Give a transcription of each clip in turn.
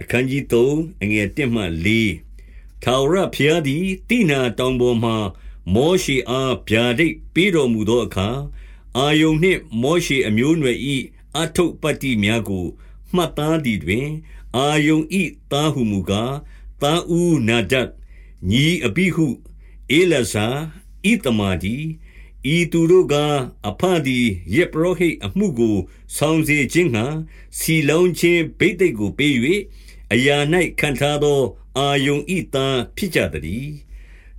အခန်းကြီး3အငယ်1မှ4ထာဝရဘုရားသည်တိနာတောင်ပေါ်မှမောရှေအားဗျာဒိတ်ပေးတော်မူသောအခါအာယုန်နှင့်မောရှေအမျိုးအနွယ်၏အထုပ်ပတ္တိများကို မှတ်သားသည်တွင် အာယုန်၏သားဟုမူကားသားဦးနာဒတ်ညီအဘိဟုအေလဇာဣတမာဒီဤသူတို့ကအဖသည်ယေပရောဟိတ်အမှုကို ဆောင်စေခြင်းငှာစီလုံးချင်းဗိတ်တိတ်ကိုပေး၍ အရာ၌ခံထားသော အာယုန်ဤသားဖြစ်ကြသည်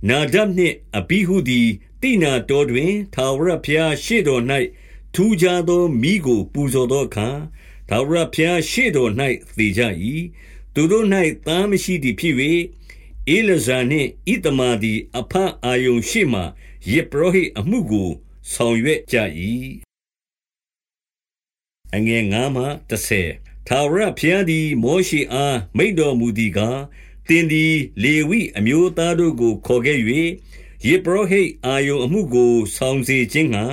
နာဒပ်နှင့်အဘိဟုသည်တိနာတော်တွင်သာဝရဘုရားရှေ့တော်၌ထူးခြားသောမိကို ပူဇော်သောအခါသာဝရဘုရားရှေ့တော်၌သေကြ၏သူတို့၌သားမရှိသည်ဖြစ်၍ဧလဇာနှင့်ဣတမာသည်အဖအာယုန်ရှိမှယေပရောဟိတ်အမှုကို ဆောင်ရွက်ကြ၏အငယ်9မှ10 ထာဝရဘုရားသည် မောရှေအား မိန့်တော်မူသည်ကား သင်သည် လေဝိအမျိုးသားတို့ကို ခေါ်ခဲ့၍ယေပရောဟိတ်အာယုန်အမှုကို ဆောင်စေခြင်းငှာ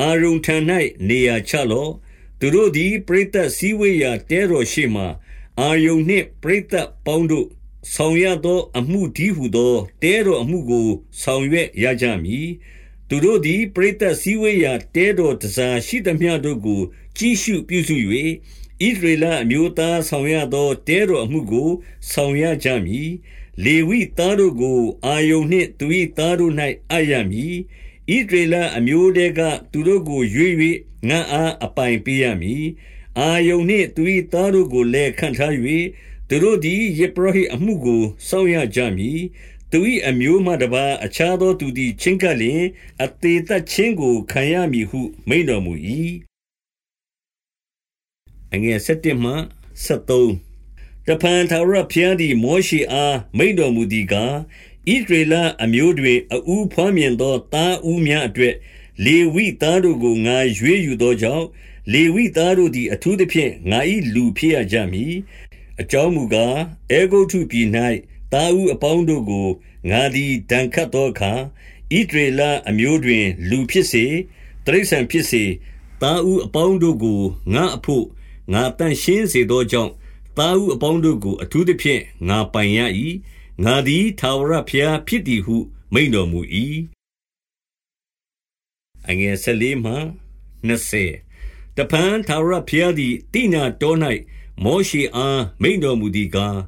အာရုန်ထံ၌နေရာချလော့ သူတို့သည် ပရိသတ်စည်းဝေးရာ တဲတော်ရှိမှအာယုန်နှင့် ပရိသတ်ပေါင်းတို့ ဆောင်ရသော အမှုတည်းဟူသော တဲတော်အမှုကို ဆောင်ရွက်ရကြမည်။သူတို့သည် ပရိသတ်စည်းဝေးရာ တဲတော်တန်ဆာရှိသမျှတို့ကို ကြည့်ရှုပြုစု၍ ဣသရေလအမျိုးသားဆောင်ရသောတဲတော်အမှုကိုဆောင်ရကြမည်။လေဝိသားတို့ကိုအာရုန်နှင့်သူ၏သားတို့၌အပ်ရမည်။ဣသရေလအမျိုးထဲကသူတို့ကိုရွေး၍ငါ့အားအပိုင်ပေးရမည်။အာရုန်နှင့်သူ၏သားတို့ကိုလည်းခန့်ထား၍သူတို့သည်ယေပရဟိအမှုကိုစောင့်ရကြမည်သူ၏အမျိုးမှတပါအခြားသောသူသည်ချင်းကပ်လျင်အသေးသက်ချင်းကိုခံရမည်ဟုမိန့်တော်မူ၏ အငယ်7မှ73တဖန်သာရဖျားသည်မောရှေအားမိန့်တော်မူသည်ကားဣဒရေလအမျိုးတွင်အူဖွားမြင်သောသားဦးများအတွက်လေဝိသားတို့ကိုငါရွေးယူသောကြောင့်လေဝိသားတို့သည်အထူးသဖြင့်ငါ၏လူဖြစ်ရကြမည်အကြောင်းမူကားအေဂုတ်ထုပြည်၌တာဥအပေါင်းတို့ကိုငါသည်ဒဏ်ခတ်သောအခါဣဒရေလအမျိုးတွင် လူဖြစ်စေတရိษံဖြစ်စေတာဥအပေါင်းတို့ကိုငါအဖို့ ငါတန့်ရှင်းစေသောကြောင့်တာဥအပေါင်းတို့ကို အထူးသဖြင့်ငါပိုင်ရ၏ငါသည်သာဝရဖျားဖြစ်သည်ဟု မိန်တော်မူ၏အငယ်၁၄မှ20တပန်သာဝရဖျားသည်တိနာတော်၌မောရှေအားမိန့်တော်မူသည်ကား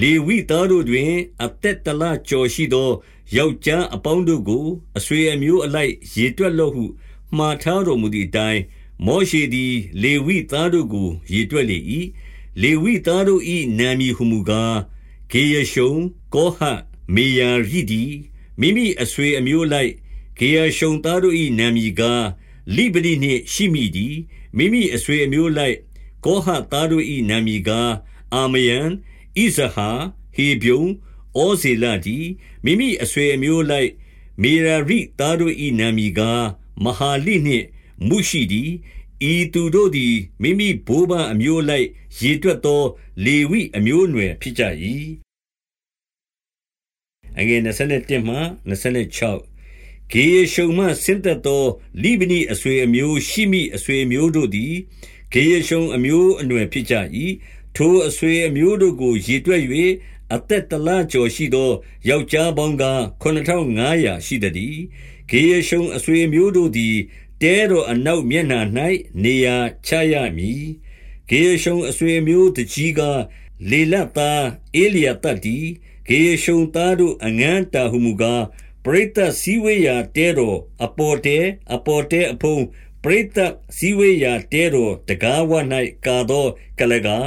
လေဝိသားတို့တွင် အသက်တလကျော်ရှိသောယောက်ျားအပေါင်းတို့ကိုအဆွေအမျိုးအလိုက်ရေတွက်လော့ဟုမှားထားတော်မူသည့်အတိုင်း မောရှေသည် လေဝိသားတို့ကို ရေတွက်လေ၏လေဝိသားတို့၏နာမည်ဟုမူကား ဂေယရှုံ ကောဟမေယာရိဒီမိမိအဆွေအမျိုးလိုက် ဂေယရှုံသားတို့၏နာမည်ကား လိဗနိနှင့်ရှိမိဒီမိမိအဆွေအမျိုးလိုက် ကောဟသားတို့၏နာမည်ကား အာမယံဣဇဟာ ဟေဗျုံဩဇေလတီမိမိအဆွေအမျိုးလိုက် မေရာရိသားတို့၏နာမည်ကား မဟာလိနှင့် မုရှိဒီဤသူတို့သည်မိမိဘိုးဘအမျိုးလိုက်ရေတွက်သော လေဝိအမျိုးအနွယ်ဖြစ်ကြ၏အငယ်27မှ26ဂေယရှုံမှဆင်းသက်သောလိဗနိအဆွေအမျိုးရှိမိအဆွေအမျိုးတို့သည်ဂေရရှုံအမျိုးအနွယ်ဖြစ်ကြ၏ထိုအဆွေအမျိုးတို့ကိုရေတွက်၍အသက်တလကျော်ရှိသောယောက်ျားပေါင်းက9500ရှိသည်ဂေရရှုံအဆွေအမျိုးတို့သည် တဲတော်အနောက်မျက်နှာ၌နေရာချရမည်ဂေရရှုံအဆွေအမျိုးတကြီးကလေလတ်သားအေလျာတတ်တီဂေရရှုံသားတို့အငန်းတာဟုမူကားပရိသတ်စည်းဝေးရာတဲတော်အပေါ်တဲအပေါ်တဲအဖုံးပရိသတ်စည်းဝေးရာတဲတော်တကားဝ၌ကာသောကလကာ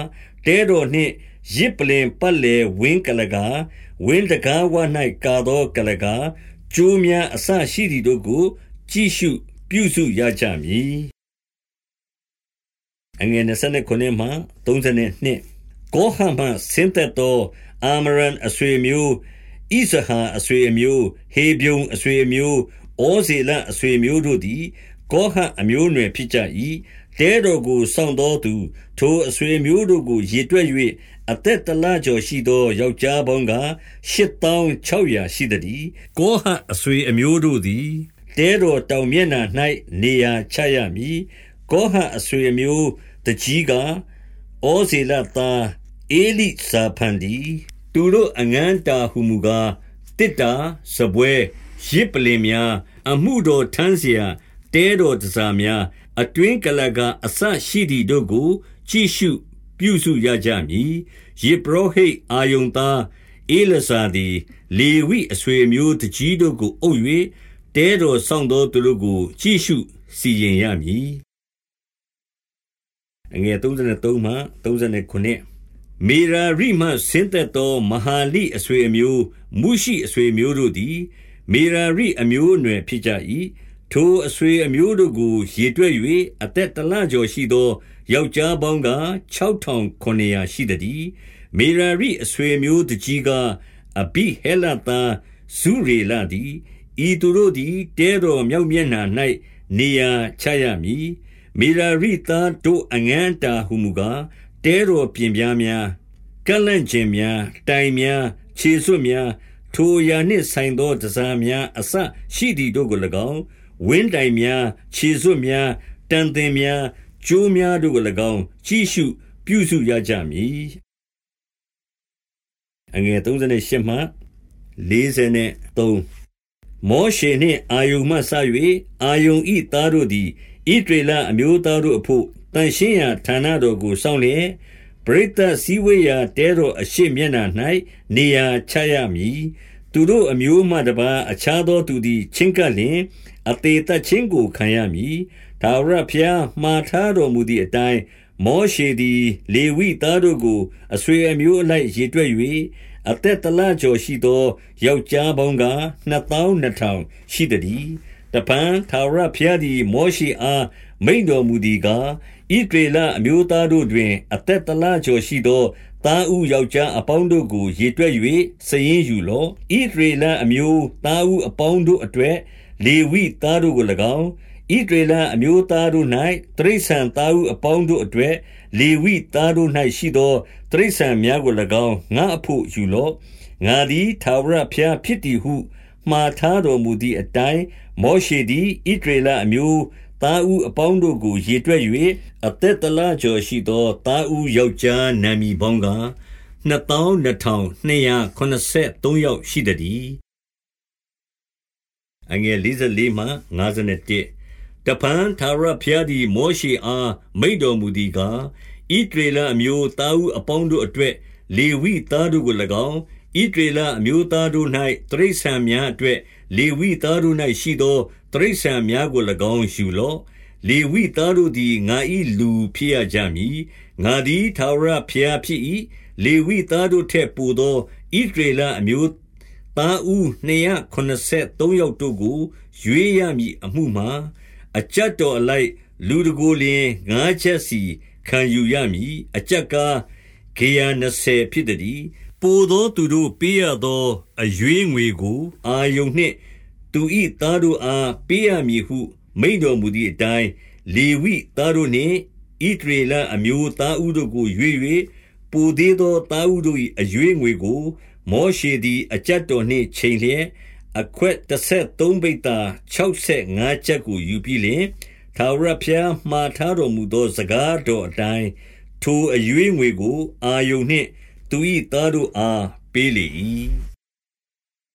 တဲတော်နှင့်ရစ်ပလင်ပတ်လေဝင်းကလကာဝင်းတကားဝ၌ကာသောကလကာကျိုးများအဆရှိသည်တို့ကို ကြည့်ရှု ပြုစုရကြမည်အငယ်29မှ32ကောဟမှဆင်းသက်သောအာမရန်အဆွေမျိုးဣဇဟာအဆွေမျိုးဟေဗျုံအဆွေမျိုးဩဇေလအဆွေမျိုးတို့သည်ကောဟအမျိုးအနွယ်ဖြစ်ကြ၏တဲတော်ကိုစောင့်တော်သူထိုအဆွေမျိုးတို့ကိုရေတွက်၍အသက်တလကျော်ရှိသောယောက်ျားပေါင်းက8600ရှိသည်ကောဟအဆွေအမျိုးတို့သည် တဲတော်တောင်မျက်နှာ၌နေရာချရမည်ကောဟအဆွေအမျိုးတကြီးကဩဇေလသား ဧလိစာဖန်ဒီသူတို့အငန်းတာဟုမူကားတစ်တာစပွဲရစ်ပလင်များအမှုတော်ထမ်းเสียတဲတော်တစားများအတွင်းကလကအဆရှိသည်တို့ကိုကြည့်ရှုပြုစုရကြမည်ယေဘရဟိတ်အာယုန်သားအေလစာသည်လေဝိအဆွေမျိုးတကြီးတို့ကိုအုပ်၍ တဲတော်ဆောင်သောသူတို့ကို ကြည့်ရှုစီရင်ရမည်အငယ်33မှ39မေရာရိမှဆင်းသက်သော မဟာလိအဆွေအမျိုးမုရှိအဆွေမျိုးတို့သည် မေရာရိအမျိုးအနွယ်ဖြစ်ကြ၏ထိုအဆွေအမျိုးတို့ကိုရေတွက်၍အသက်တလကျော်ရှိသောယောက်ျားပေါင်းက6900ရှိသည်မေရာရိအဆွေမျိုးတကြီးကအဘိဟဲလသားဇုရေလသည် ဤသူတို့သည်တဲတော်မြောက်မျက်နှာ၌နေရာချရမည်မေရာရိသားတို့အငန်းတာဟုမူကားတဲတော်ပြင်ပြားများကလန့်ကျင်များတိုင်များခြေစွပ်များထိုအရာနှင့်ဆိုင်သောတစားများအစရှိသည်တို့ကို၎င်းဝင်းတိုင်များခြေစွပ်များတန်သင်များကျိုးများတို့ကို၎င်းကြည့်ရှုပြုစုရကြမည်အငယ်38မှ43 မောရှေနှင့်အာယုန်မှစ၍အာယုန်ဤသားတို့သည်ဣဒရေလအမျိုးသားတို့အဖို့တန်ရှင်းရာဌာနတော်ကိုစောင့်လျက်ပရိသတ်စည်းဝေးရာတဲတော်အရှိမျက်နှာ၌နေရာချရမည်သူတို့အမျိုးမှတပါအခြားသောသူသည်ချင်းကပ်လျင်အသေးသက်ချင်းကိုခံရမည်ဒါဝရဖျားမှားထားတော်မူသည့်အတိုင်းမောရှေသည် လေဝိသားတို့ကိုအဆွေအမျိုးအလိုက်ရေတွက်၍ အသက်တလကျော်ရှိသော ယောက်ျားပေါင်းက2200ရှိသည်တပန်သာဝရဖျားသည်မောရှေအားမိန်တော်မူသည်ကားဣဒေလအမျိုးသားတို့တွင် အသက်တလကျော်ရှိသောသားဦးယောက်ျားအပေါင်းတို့ကိုရေတွက်၍စည်ရင်ယူလော့ဣဒေလအမျိုးသားဦးအပေါင်းတို့အတွေ့လေဝိသားတို့ကို၎င်း ဣဒေလအမျိုးသားတို့၌တရိษံသားဦးအပေါင်းတို့အတွေ့လေဝိသားတို့၌ရှိသောတရိษံများကို၎င်းငါအဖို့ယူလော့ငါသည်သာဝရဖျားဖြစ်သည်ဟုမှားထားတော်မူသည့်အတိုင်းမောရှေသည်ဣဒေလအမျိုးသားဦးအပေါင်းတို့ကိုရေတွက်၍အသက်တလကျော်ရှိသောသားဦးယောက်ျားနာမည်ပေါင်းက2283ယောက်ရှိသည်အငယ်44မှ51 တပန်သာရဖျားသည် မောရှေအား မိန့်တော်မူသည်ကားဣဒရေလအမျိုးသားဦးအပေါင်းတို့အတွက် လေဝိသားတို့ကို၎င်းဣဒရေလအမျိုးသားတို့၌တရိษံများအတွက် လေဝိသားတို့၌ရှိသောတရိษံများကို၎င်း ယူလော့ လေဝိသားတို့သည် ငါ၏လူဖြစ်ရကြမည် ငါသည်သာဝရဖျားဖြစ်၏လေဝိသားတို့ထက်ပိုသောဣဒရေလအမျိုးသားဦး283ယောက်တို့ကို ရွေးရမည်အမှုမှာ အကြတ်တော်အလိုက် လူတကိုလျင်ငါးချက်စီခံယူရမည်အကြက်ကားဂေယ20ဖြစ်သည်ပိုသောသူတို့ပေးရသောအရွေးငွေကို အာယုန်နှင့် သူ၏သားတို့အားပေးရမည်ဟု မိန့်တော်မူသည့်အတိုင်းလေဝိသားတို့နှင့်ဣသရေလအမျိုးသားဦးတို့ကိုရွေး၍ပူသေးသောသားဦးတို့၏အရွေးငွေကို မောရှေသည်အကြတ်တော်နှင့်ချိန်လျက် အခွက်33ဘိတ်သာ65ချက်ကိုယူပြီးလျင်သာဝရဖျားမှားထားတော်မူသောစကားတော်အတိုင်းထိုအရွေးငွေကို အာယုန်နှင့် သူ၏သားတို့အားပေးလေ၏